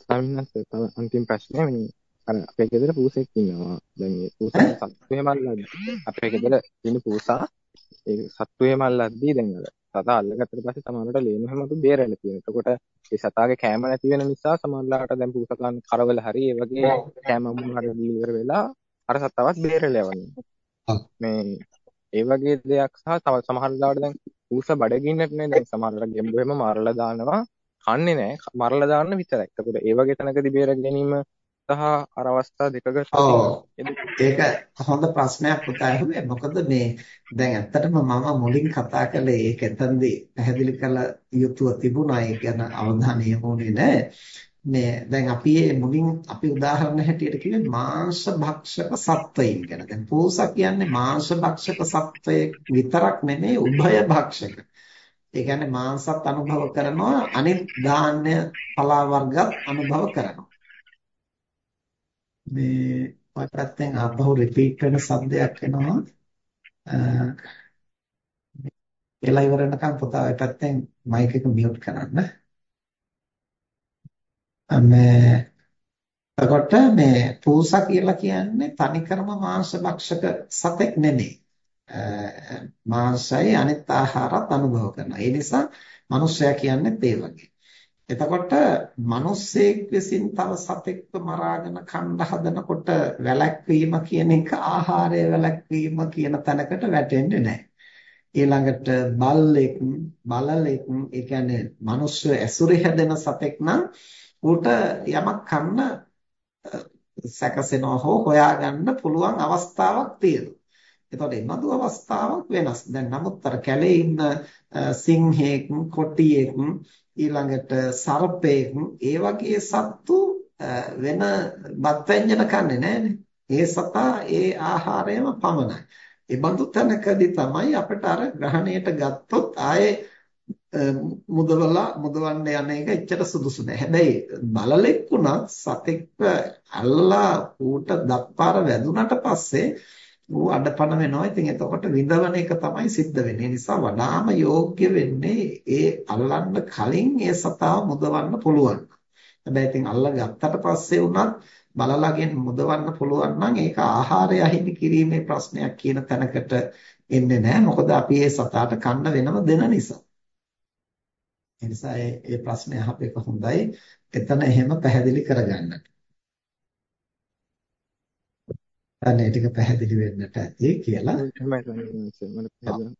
ස්වාමීන් වහන්සේ තව අන්තිම ප්‍රශ්නේ මේ අර අපේ ගෙදර පූසෙක් ඉන්නවා. දැන් මේ පූසා සත්තු හැමල්ලද්දි අපේ ගෙදර ඉන්න පූසා ඒ සත්තු හැමල්ලද්දි දැන් අර සතා අල්ලගත්තට පස්සේ සමහරවිට ලේන හැමතු බේරලා තියෙනවා. එතකොට ඒ සතාගේ කෑම නැති වෙන නිසා සමහරවිට දැන් පූසකන් කරවල හරි ඒ වගේ කෑම මුන් හරි දීලා වෙලා අර සතාවත් බේරලා යවන්නේ. මේ ඒ වගේ දෙයක් සහ තව සමහර වෙලාවට දැන් පූසා බඩගින්නට නේ දැන් සමහරවිට ගෙම්බු හැම මාරලා දානවා. කන්නේ නැහැ. මරලා දාන්න විතරයි. එතකොට ඒ වගේ තැනකදී බේර ගැනීම සහ අර අවස්ථා දෙකක ඒක හොඳ ප්‍රශ්නයක් පුතා ඇහුවේ. මොකද මේ දැන් ඇත්තටම මම මුලින් කතා කළේ ඒක එතනදී පැහැදිලි කළ යුතුව තිබුණා. ඒ ගැන අවධානය යොමුනේ නැහැ. මේ දැන් අපි මුලින් අපි උදාහරණ හැටියට කිව්වේ මාංශ භක්ෂක සත්වයින් ගැන. දැන් පූසා කියන්නේ මාංශ භක්ෂක සත්වයෙක් විතරක් නෙමෙයි උභය භක්ෂක. ඒ කියන්නේ මාංශත් අනුභව කරනවා අනිත් ධාන්‍ය පලා වර්ගත් අනුභව කරනවා. මේ ඔය පැත්තෙන් ආපහු රිපීට් වෙන શબ્දයක් එනවා. එලා ඉවර වෙනකම් පුතා ඔය පැත්තෙන් මයික් එක මියුට් කරන්න. මේ එතකොට මේ පූසා කියලා කියන්නේ තනිකරම මාංශ භක්ෂක සතෙක් නෙමෙයි. මාංශයි අනිත් ආහාරත් අනුභව කරනවා. ඒ නිසා මිනිස්සයා කියන්නේ ඒ වගේ. එතකොට මිනිස්සෙක් විසින් තව සතෙක්ව මරාගෙන කන්න හදනකොට වැළැක්වීම කියන එක ආහාරය වැළැක්වීම කියන තැනකට වැටෙන්නේ නැහැ. ඊළඟට බල්ලෙක් බලලෙක් ඒ කියන්නේ මිනිස්සු ඇසුරේ හැදෙන සතෙක් නම් ඌට යමක් කන්න සැකසෙනවා හෝ හොයාගන්න පුළුවන් අවස්ථාවක් තියෙනවා. එතකොට මේ බඳු අවස්ථාවක් වෙනස්. දැන් නමුත් අර කැලේ ඉන්න සිංහෙක්, කොටියෙක්, ඊළඟට සර්පෙක්, ඒ වගේ සත්තු වෙන බත් ව්‍යංජන කන්නේ නැහැනේ. ඒ සතා ඒ ආහාරයම පමණයි. ඒ බඳු තැනකදී තමයි අපිට අර ග්‍රහණයට ගත්තොත් ආයේ මුදවලා මුදවන්න යන එක එච්චර සුදුසු නෑ. හැබැයි බලලෙක් වුණත් සතෙක්ව අල්ලා ඌට දත්පාර වැදුනට පස්සේ ඌ අඩපණ වෙනවා. ඉතින් එතකොට විඳවන එක තමයි සිද්ධ වෙන්නේ. ඒ නිසා වඩාම යෝග්‍ය වෙන්නේ ඒ අල්ලන්න කලින් ඒ සතාව මුදවන්න පුළුවන්. හැබැයි ඉතින් අල්ල ගත්තට පස්සේ උනත් බලලාගෙන් මුදවන්න පුළුවන් නම් ඒක ආහාරය අහිමි කිරීමේ ප්‍රශ්නයක් කියන තැනකට එන්නේ නැහැ. මොකද අපි ඒ සතාට කන්න වෙනම දෙන නිසා. ඒ නිසා මේ ප්‍රශ්නේ අහපේක හොඳයි. එතන එහෙම පැහැදිලි කරගන්නට. අනේ ටික පැහැදිලි වෙන්නට ඇති කියලා. මම පැහැදිලි තියෙනවා.